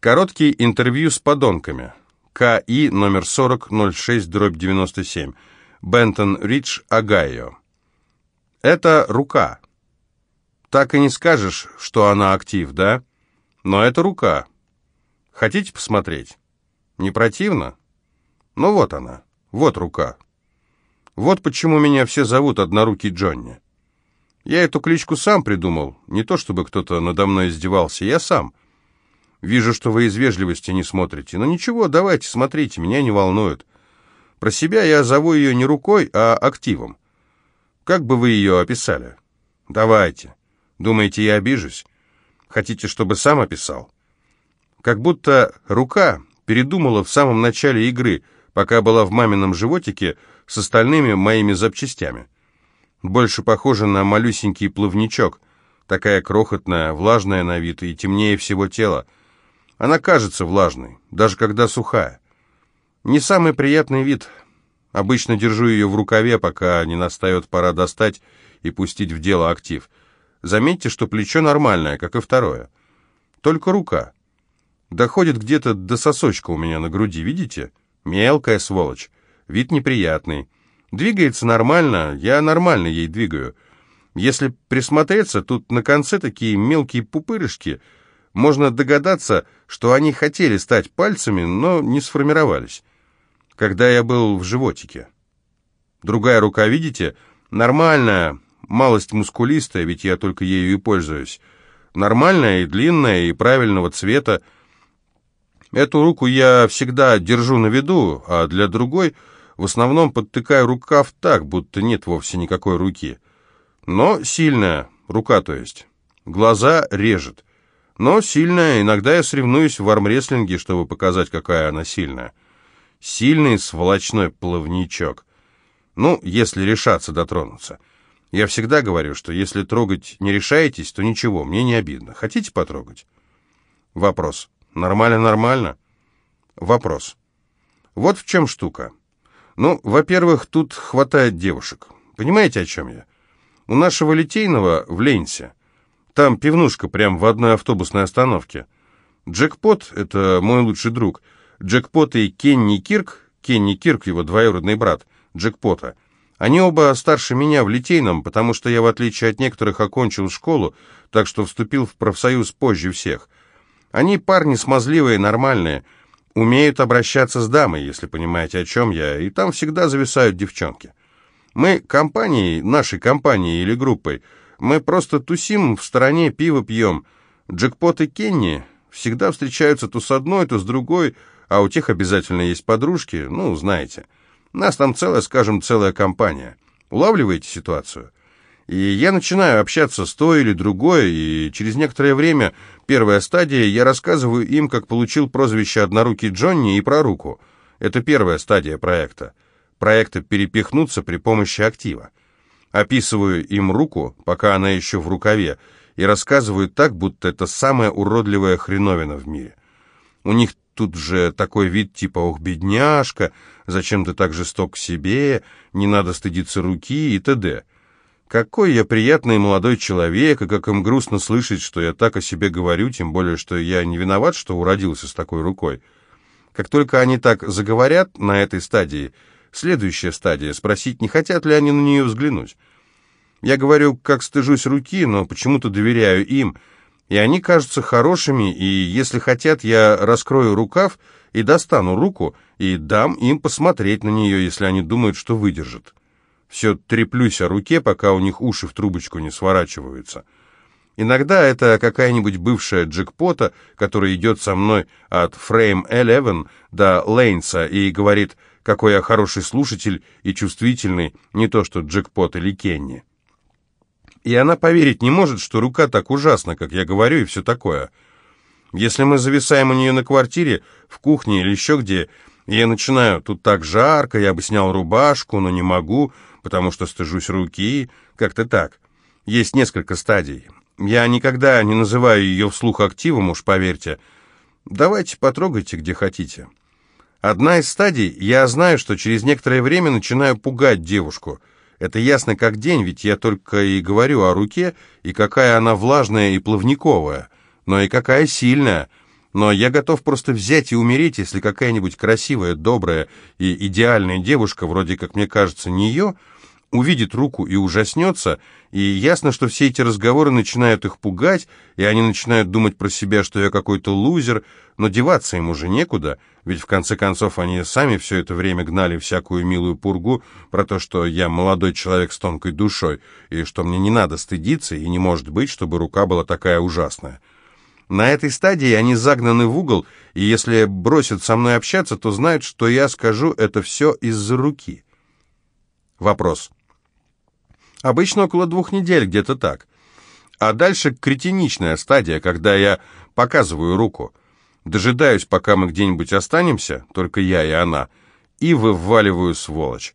Короткий интервью с подонками. КИ номер 4006 дробь 97. Бентон Ридж, Огайо. Это рука. Так и не скажешь, что она актив, да? Но это рука. Хотите посмотреть? Не противно? Ну вот она, вот рука. Вот почему меня все зовут Однорукий Джонни. Я эту кличку сам придумал, не то чтобы кто-то надо мной издевался, я сам. Вижу, что вы из вежливости не смотрите. Но ничего, давайте, смотрите, меня не волнует. Про себя я зову ее не рукой, а активом. Как бы вы ее описали? Давайте. Думаете, я обижусь? Хотите, чтобы сам описал? Как будто рука передумала в самом начале игры, пока была в мамином животике с остальными моими запчастями. Больше похоже на малюсенький плавничок, такая крохотная, влажная на вид и темнее всего тела. Она кажется влажной, даже когда сухая. Не самый приятный вид. Обычно держу ее в рукаве, пока не настает пора достать и пустить в дело актив. Заметьте, что плечо нормальное, как и второе. Только рука. Доходит где-то до сосочка у меня на груди, видите? Мелкая сволочь. Вид неприятный. Двигается нормально, я нормально ей двигаю. Если присмотреться, тут на конце такие мелкие пупырышки — можно догадаться, что они хотели стать пальцами, но не сформировались. Когда я был в животике. Другая рука, видите, нормальная, малость мускулистая, ведь я только ею и пользуюсь. Нормальная и длинная, и правильного цвета. Эту руку я всегда держу на виду, а для другой в основном подтыкаю рукав так, будто нет вовсе никакой руки. Но сильная, рука то есть. Глаза режет. Но сильная, иногда я соревнуюсь в армрестлинге, чтобы показать, какая она сильная. Сильный сволочной плавничок. Ну, если решаться дотронуться. Я всегда говорю, что если трогать не решаетесь, то ничего, мне не обидно. Хотите потрогать? Вопрос. Нормально-нормально? Вопрос. Вот в чем штука. Ну, во-первых, тут хватает девушек. Понимаете, о чем я? У нашего Литейного в Ленсе там пивнушка прямо в одной автобусной остановке. Джекпот — это мой лучший друг. Джекпот и Кенни Кирк, Кенни Кирк, его двоюродный брат, Джекпота, они оба старше меня в Литейном, потому что я, в отличие от некоторых, окончил школу, так что вступил в профсоюз позже всех. Они парни смазливые, нормальные, умеют обращаться с дамой, если понимаете, о чем я, и там всегда зависают девчонки. Мы компанией, нашей компанией или группой — мы просто тусим в стороне, пиво пьем. Джекпот и Кенни всегда встречаются то с одной, то с другой, а у тех обязательно есть подружки, ну, знаете. Нас там целая, скажем, целая компания. Улавливаете ситуацию? И я начинаю общаться с той или другой, и через некоторое время, первая стадия, я рассказываю им, как получил прозвище «Однорукий Джонни» и про руку. Это первая стадия проекта. Проекта «Перепихнуться при помощи актива». Описываю им руку, пока она еще в рукаве, и рассказываю так, будто это самая уродливая хреновина в мире. У них тут же такой вид типа «Ох, бедняжка, зачем ты так жесток к себе, не надо стыдиться руки» и т.д. Какой я приятный молодой человек, и как им грустно слышать, что я так о себе говорю, тем более, что я не виноват, что уродился с такой рукой. Как только они так заговорят на этой стадии – Следующая стадия — спросить, не хотят ли они на нее взглянуть. Я говорю, как стыжусь руки, но почему-то доверяю им, и они кажутся хорошими, и если хотят, я раскрою рукав и достану руку, и дам им посмотреть на нее, если они думают, что выдержат. Все треплюсь о руке, пока у них уши в трубочку не сворачиваются. Иногда это какая-нибудь бывшая джекпота, которая идет со мной от Frame Eleven до Лейнса и говорит – какой я хороший слушатель и чувствительный, не то что Джекпот или Кенни. И она поверить не может, что рука так ужасна, как я говорю, и все такое. Если мы зависаем у нее на квартире, в кухне или еще где, я начинаю, тут так жарко, я бы снял рубашку, но не могу, потому что стыжусь руки, как-то так. Есть несколько стадий. Я никогда не называю ее вслух активом, уж поверьте. Давайте потрогайте, где хотите. Одна из стадий, я знаю, что через некоторое время начинаю пугать девушку. Это ясно как день, ведь я только и говорю о руке, и какая она влажная и плавниковая, но и какая сильная. Но я готов просто взять и умереть, если какая-нибудь красивая, добрая и идеальная девушка, вроде как мне кажется, нее, увидит руку и ужаснется, и ясно, что все эти разговоры начинают их пугать, и они начинают думать про себя, что я какой-то лузер, но деваться им уже некуда, ведь в конце концов они сами все это время гнали всякую милую пургу про то, что я молодой человек с тонкой душой, и что мне не надо стыдиться, и не может быть, чтобы рука была такая ужасная. На этой стадии они загнаны в угол, и если бросят со мной общаться, то знают, что я скажу это все из-за руки. Вопрос. Обычно около двух недель, где-то так. А дальше кретиничная стадия, когда я показываю руку. Дожидаюсь, пока мы где-нибудь останемся, только я и она, и вываливаю сволочь.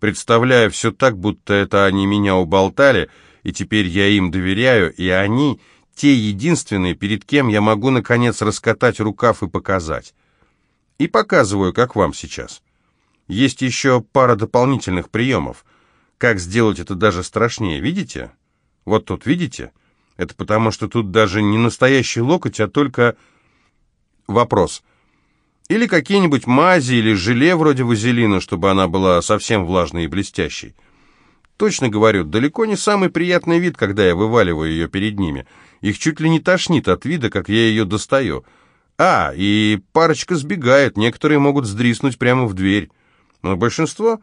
Представляю все так, будто это они меня уболтали, и теперь я им доверяю, и они те единственные, перед кем я могу, наконец, раскатать рукав и показать. И показываю, как вам сейчас. Есть еще пара дополнительных приемов. Как сделать это даже страшнее, видите? Вот тут, видите? Это потому, что тут даже не настоящий локоть, а только... Вопрос. Или какие-нибудь мази или желе вроде вазелина, чтобы она была совсем влажной и блестящей. Точно говорю, далеко не самый приятный вид, когда я вываливаю ее перед ними. Их чуть ли не тошнит от вида, как я ее достаю. А, и парочка сбегает, некоторые могут сдриснуть прямо в дверь. Но большинство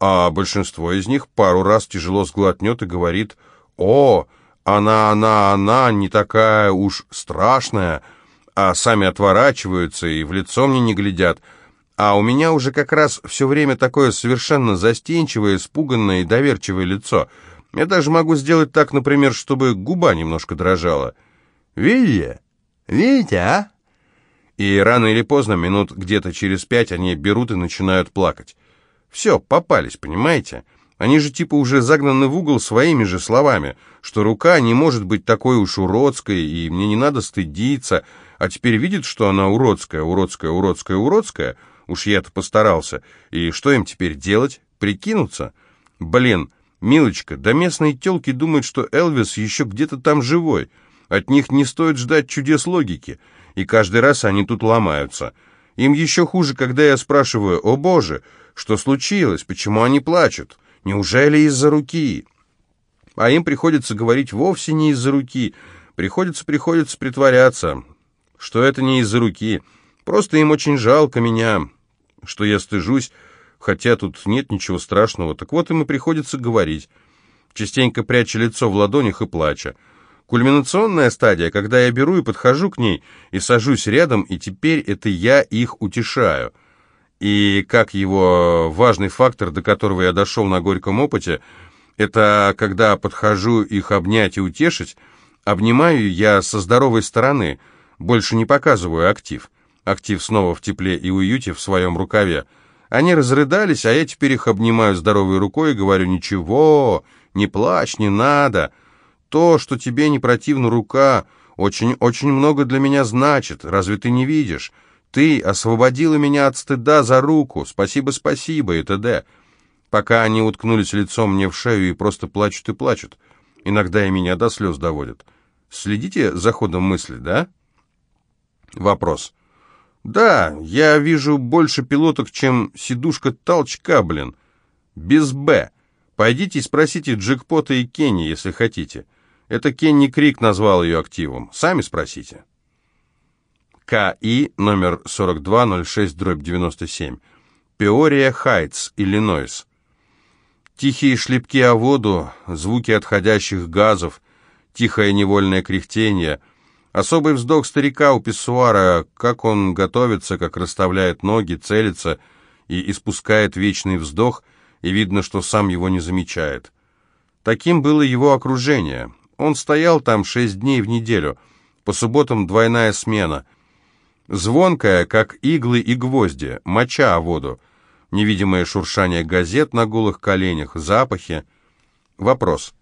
а большинство из них пару раз тяжело сглотнет и говорит «О, она, она, она не такая уж страшная», а сами отворачиваются и в лицо мне не глядят. А у меня уже как раз все время такое совершенно застенчивое, испуганное и доверчивое лицо. Я даже могу сделать так, например, чтобы губа немножко дрожала. «Видите? Видите, а?» И рано или поздно, минут где-то через пять, они берут и начинают плакать. Все, попались, понимаете? Они же типа уже загнаны в угол своими же словами, что рука не может быть такой уж уродской, и мне не надо стыдиться, а теперь видит, что она уродская, уродская, уродская, уродская, уж я-то постарался, и что им теперь делать? Прикинуться? Блин, милочка, да местные телки думают, что Элвис еще где-то там живой, от них не стоит ждать чудес логики, и каждый раз они тут ломаются». Им еще хуже, когда я спрашиваю, «О боже, что случилось? Почему они плачут? Неужели из-за руки?» А им приходится говорить вовсе не из-за руки. Приходится, приходится притворяться, что это не из-за руки. Просто им очень жалко меня, что я стыжусь, хотя тут нет ничего страшного. Так вот им и приходится говорить, частенько пряча лицо в ладонях и плача. Кульминационная стадия, когда я беру и подхожу к ней, и сажусь рядом, и теперь это я их утешаю. И как его важный фактор, до которого я дошел на горьком опыте, это когда подхожу их обнять и утешить, обнимаю я со здоровой стороны, больше не показываю актив. Актив снова в тепле и уюте в своем рукаве. Они разрыдались, а я теперь их обнимаю здоровой рукой и говорю «Ничего, не плачь, не надо». То, что тебе не противна рука, очень-очень много для меня значит. Разве ты не видишь? Ты освободила меня от стыда за руку. Спасибо, спасибо и т.д. Пока они уткнулись лицом мне в шею и просто плачут и плачут. Иногда и меня до слез доводят. Следите за ходом мысли, да? Вопрос. Да, я вижу больше пилоток, чем сидушка толчка, блин. Без «Б». Пойдите и спросите Джекпота и Кенни, если хотите. Это Кенни Крик назвал ее активом. Сами спросите. КИ номер 4206-97. Пеория Хайтс, Иллинойс. Тихие шлепки о воду, звуки отходящих газов, тихое невольное кряхтение, особый вздох старика у писсуара, как он готовится, как расставляет ноги, целится и испускает вечный вздох, и видно, что сам его не замечает. Таким было его окружение. Он стоял там шесть дней в неделю. По субботам двойная смена. Звонкая, как иглы и гвозди, моча о воду. Невидимое шуршание газет на голых коленях, запахи. Вопрос.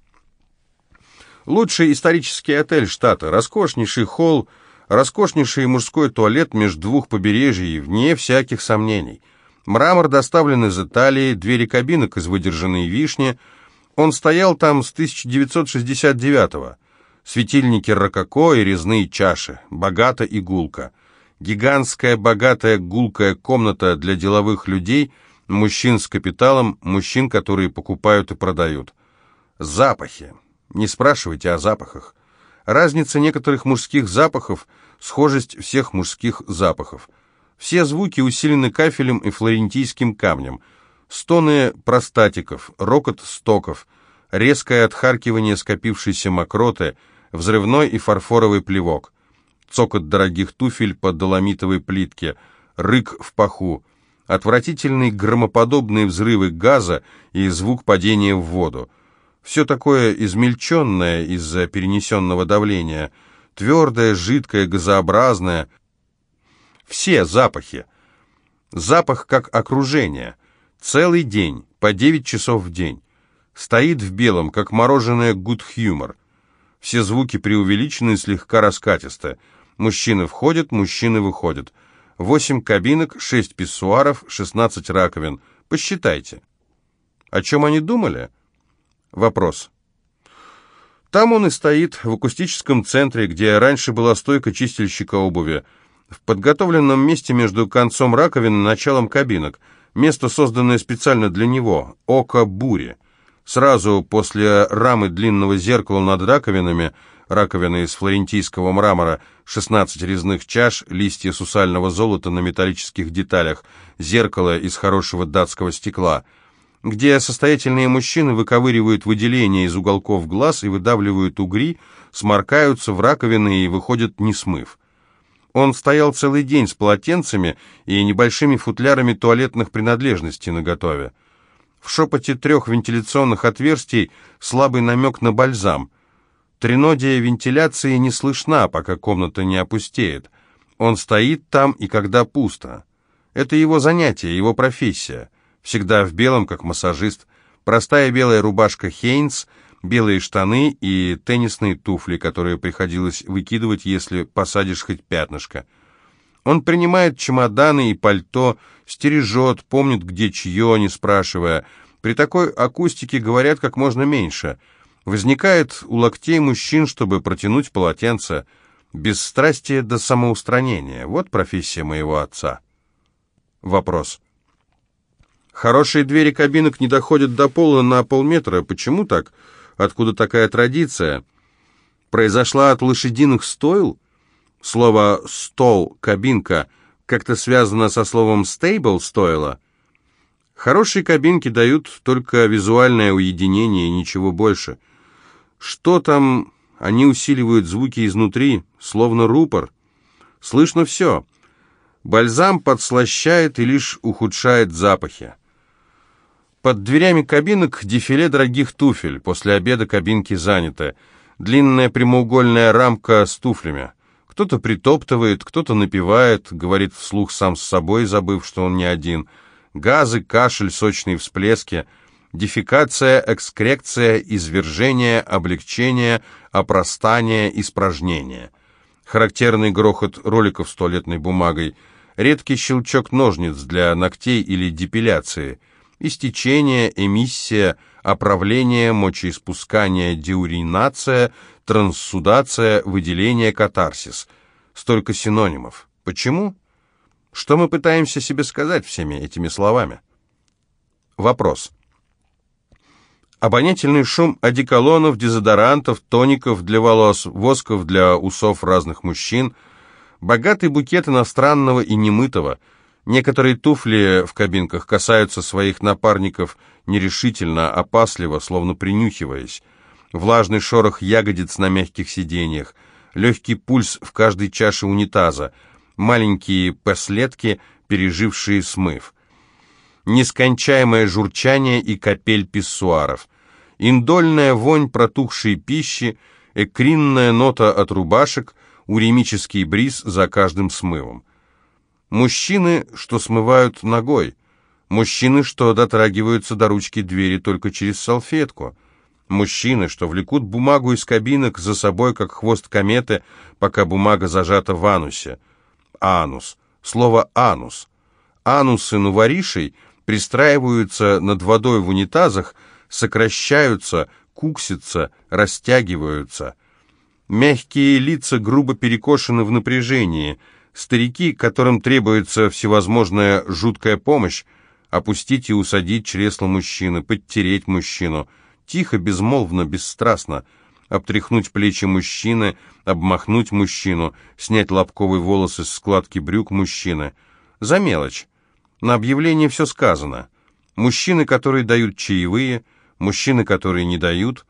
Лучший исторический отель штата, роскошнейший холл, роскошнейший мужской туалет между двух побережий, вне всяких сомнений. Мрамор доставлен из Италии, двери кабинок из выдержанной вишни — он стоял там с 1969-го. Светильники рококо и резные чаши, богато и гулко. Гигантская, богатая, гулкая комната для деловых людей, мужчин с капиталом, мужчин, которые покупают и продают. Запахи. Не спрашивайте о запахах. Разница некоторых мужских запахов, схожесть всех мужских запахов. Все звуки усилены кафелем и флорентийским камнем. Стоны простатиков, рокот стоков, резкое отхаркивание скопившейся мокроты, взрывной и фарфоровый плевок цокот дорогих туфель по доломитовой плитке, рык в паху, отвратительные громоподобные взрывы газа и звук падения в воду. Все такое измельченное из-за перенесенного давления, твердое, жидкое, газообразное. Все запахи. Запах как окружение. Целый день, по 9 часов в день. Стоит в белом, как мороженое good humor. Все звуки преувеличены слегка раскатисты. Мужчины входят, мужчины выходят. Восемь кабинок, шесть писсуаров, шестнадцать раковин. Посчитайте. О чем они думали? Вопрос. Там он и стоит, в акустическом центре, где раньше была стойка чистильщика обуви. В подготовленном месте между концом раковин и началом кабинок. Место, созданное специально для него. Око бури. Сразу после рамы длинного зеркала над раковинами – раковины из флорентийского мрамора, 16 резных чаш, листья сусального золота на металлических деталях, зеркало из хорошего датского стекла, где состоятельные мужчины выковыривают выделения из уголков глаз и выдавливают угри, сморкаются в раковины и выходят не смыв. Он стоял целый день с полотенцами и небольшими футлярами туалетных принадлежностей наготове. В шепоте трех вентиляционных отверстий слабый намек на бальзам – Тринодия вентиляции не слышна, пока комната не опустеет. Он стоит там, и когда пусто. Это его занятие, его профессия. Всегда в белом, как массажист. Простая белая рубашка Хейнс, белые штаны и теннисные туфли, которые приходилось выкидывать, если посадишь хоть пятнышко. Он принимает чемоданы и пальто, стережет, помнит, где чье, не спрашивая. При такой акустике говорят как можно меньше – возникает у локтей мужчин, чтобы протянуть полотенце. Бесстрастие до самоустранения. Вот профессия моего отца. Вопрос. Хорошие двери кабинок не доходят до пола на полметра. Почему так? Откуда такая традиция? Произошла от лошадиных стойл? Слово «стол», «кабинка» как-то связано со словом «стейбл» стойла? Хорошие кабинки дают только визуальное уединение и ничего больше. Что там? Они усиливают звуки изнутри, словно рупор. Слышно все. Бальзам подслащает и лишь ухудшает запахи. Под дверями кабинок дефиле дорогих туфель. После обеда кабинки заняты. Длинная прямоугольная рамка с туфлями. Кто-то притоптывает, кто-то напевает, говорит вслух сам с собой, забыв, что он не один. Газы, кашель, сочные всплески — дефекация, экскрекция, извержение, облегчение, опростание, испражнение. Характерный грохот роликов с туалетной бумагой, редкий щелчок ножниц для ногтей или депиляции, истечение, эмиссия, оправление, мочеиспускание, диуринация, транссудация, выделение, катарсис. Столько синонимов. Почему? Что мы пытаемся себе сказать всеми этими словами? Вопрос. Обонятельный шум одеколонов, дезодорантов, тоников для волос, восков для усов разных мужчин, богатый букет иностранного и немытого. Некоторые туфли в кабинках касаются своих напарников нерешительно, опасливо, словно принюхиваясь. Влажный шорох ягодиц на мягких сиденьях, легкий пульс в каждой чаше унитаза, маленькие последки, пережившие смыв нескончаемое журчание и капель писсуаров, индольная вонь протухшей пищи, экринная нота от рубашек, уремический бриз за каждым смывом. Мужчины, что смывают ногой, мужчины, что дотрагиваются до ручки двери только через салфетку, мужчины, что влекут бумагу из кабинок за собой, как хвост кометы, пока бумага зажата в анусе. Анус. Слово «анус». Анусы нуворишей — пристраиваются над водой в унитазах, сокращаются, куксятся, растягиваются. Мягкие лица грубо перекошены в напряжении, Старики, которым требуется всевозможная жуткая помощь, опустить и усадить чресло мужчины, подтереть мужчину, тихо, безмолвно, бесстрастно, обтряхнуть плечи мужчины, обмахнуть мужчину, снять лобковый волос из складки брюк мужчины. За мелочь. На объявлении все сказано. Мужчины, которые дают чаевые, мужчины, которые не дают.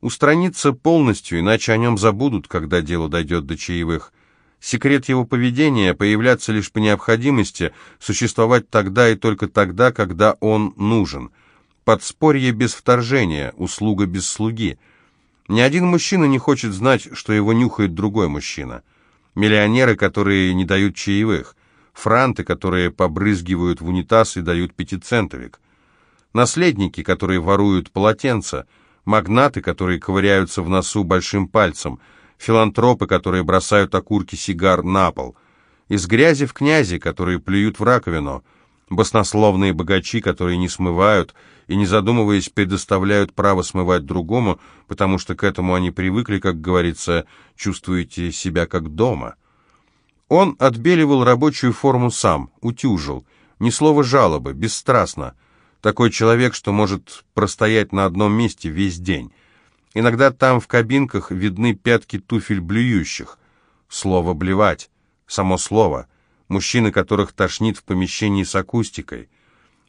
Устраниться полностью, иначе о нем забудут, когда дело дойдет до чаевых. Секрет его поведения – появляться лишь по необходимости, существовать тогда и только тогда, когда он нужен. Подспорье без вторжения, услуга без слуги. Ни один мужчина не хочет знать, что его нюхает другой мужчина. Миллионеры, которые не дают чаевых. Франты, которые побрызгивают в унитаз и дают пятицентовик. Наследники, которые воруют полотенца. Магнаты, которые ковыряются в носу большим пальцем – филантропы, которые бросают окурки сигар на пол, из грязи в князи, которые плюют в раковину, баснословные богачи, которые не смывают и, не задумываясь, предоставляют право смывать другому, потому что к этому они привыкли, как говорится, чувствуете себя как дома. Он отбеливал рабочую форму сам, утюжил, ни слова жалобы, бесстрастно. Такой человек, что может простоять на одном месте весь день. Иногда там в кабинках видны пятки туфель блюющих. Слово «блевать», само слово. Мужчины, которых тошнит в помещении с акустикой.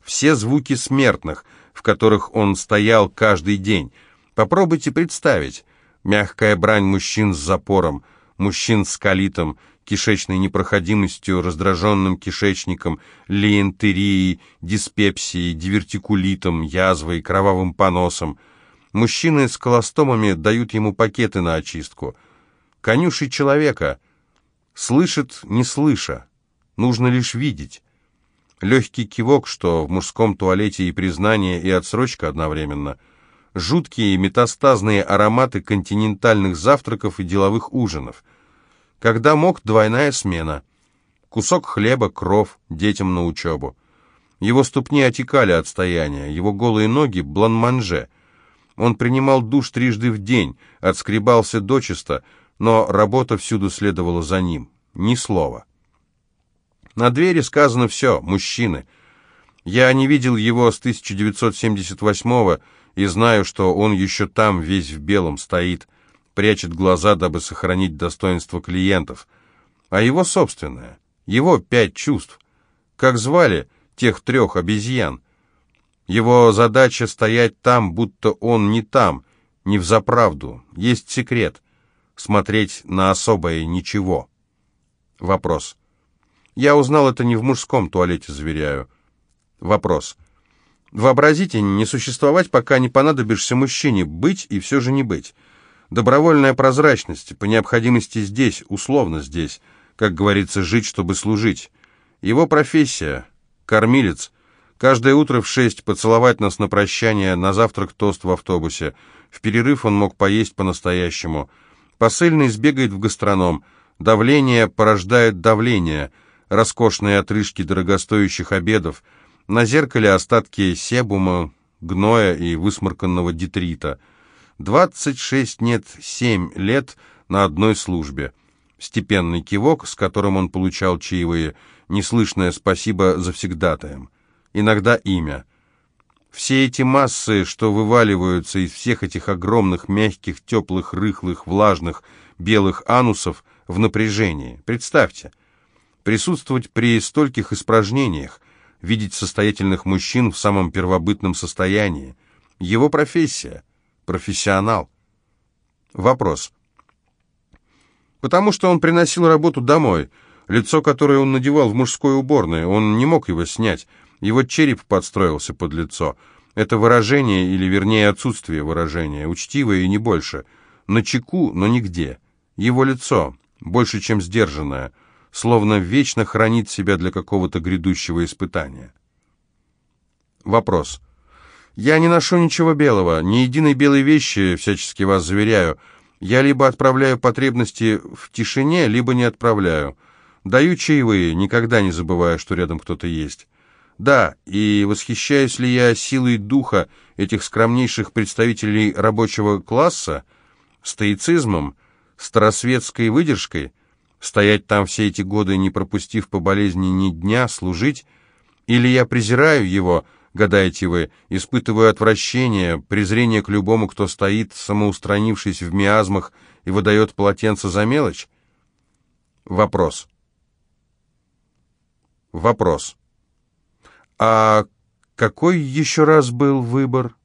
Все звуки смертных, в которых он стоял каждый день. Попробуйте представить. Мягкая брань мужчин с запором, мужчин с калитом, кишечной непроходимостью, раздраженным кишечником, лиентерией, диспепсией, дивертикулитом, язвой, кровавым поносом – Мужчины с колостомами дают ему пакеты на очистку. Конюший человека слышит, не слыша. Нужно лишь видеть. Легкий кивок, что в мужском туалете и признание, и отсрочка одновременно. Жуткие метастазные ароматы континентальных завтраков и деловых ужинов. Когда мог, двойная смена. Кусок хлеба, кров, детям на учебу. Его ступни отекали от стояния, его голые ноги — бланманже — он принимал душ трижды в день, отскребался дочисто, но работа всюду следовала за ним. Ни слова. На двери сказано все, мужчины. Я не видел его с 1978-го и знаю, что он еще там, весь в белом, стоит, прячет глаза, дабы сохранить достоинство клиентов. А его собственное, его пять чувств. Как звали тех трех обезьян? Его задача стоять там, будто он не там, не в заправду. Есть секрет. Смотреть на особое ничего. Вопрос. Я узнал это не в мужском туалете, заверяю. Вопрос. Вообразите, не существовать, пока не понадобишься мужчине, быть и все же не быть. Добровольная прозрачность, по необходимости здесь, условно здесь, как говорится, жить, чтобы служить. Его профессия — кормилец — Каждое утро в шесть поцеловать нас на прощание, на завтрак тост в автобусе. В перерыв он мог поесть по-настоящему. Посыльный сбегает в гастроном. Давление порождает давление. Роскошные отрыжки дорогостоящих обедов. На зеркале остатки себума, гноя и высморканного детрита. Двадцать шесть, нет, семь лет на одной службе. Степенный кивок, с которым он получал чаевые, неслышное спасибо завсегдатаем иногда имя. Все эти массы, что вываливаются из всех этих огромных, мягких, теплых, рыхлых, влажных, белых анусов в напряжении. Представьте, присутствовать при стольких испражнениях, видеть состоятельных мужчин в самом первобытном состоянии. Его профессия. Профессионал. Вопрос. Потому что он приносил работу домой. Лицо, которое он надевал в мужской уборной, он не мог его снять. Его череп подстроился под лицо. Это выражение, или вернее отсутствие выражения, учтивое и не больше. На чеку, но нигде. Его лицо, больше чем сдержанное, словно вечно хранит себя для какого-то грядущего испытания. Вопрос. Я не ношу ничего белого, ни единой белой вещи, всячески вас заверяю. Я либо отправляю потребности в тишине, либо не отправляю. Даю чаевые, никогда не забывая, что рядом кто-то есть. Да, и восхищаюсь ли я силой духа этих скромнейших представителей рабочего класса, стоицизмом, старосветской выдержкой, Стоять там все эти годы, не пропустив по болезни ни дня, служить? Или я презираю его, гадаете вы, испытываю отвращение, презрение к любому, кто стоит, самоустранившись в миазмах и выдает полотенце за мелочь? Вопрос. Вопрос. А какой еще раз был выбор?